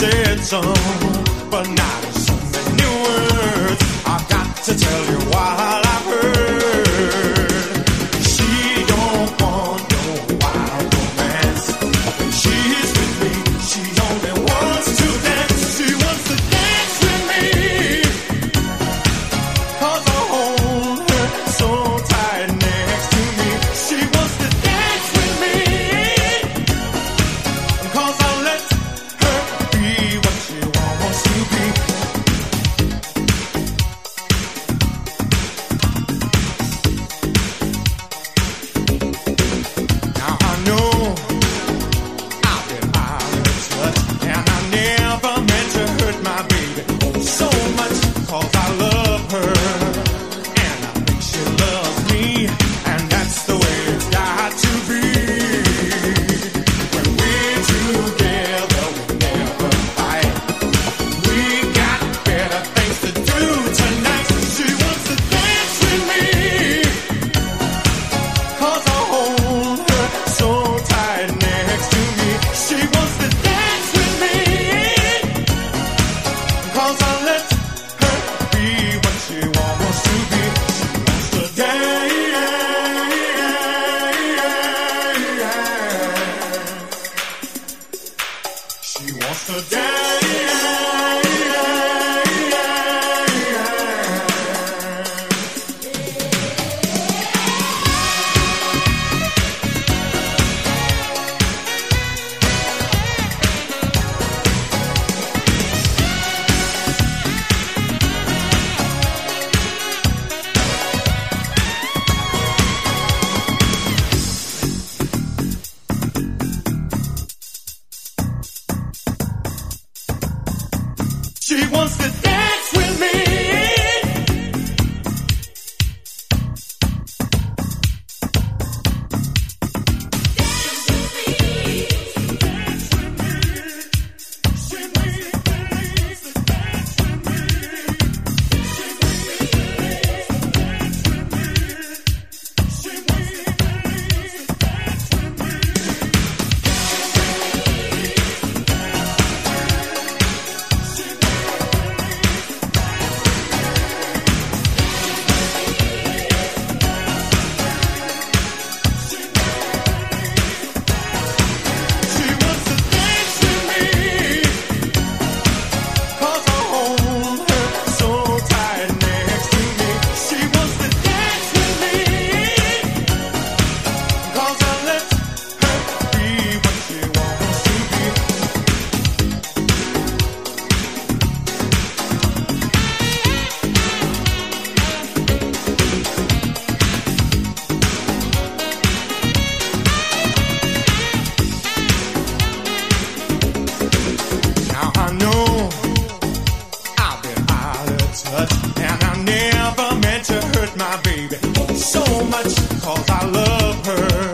said some, but not so many words. I've got to tell you. She wants to daddy. much, cause I love her.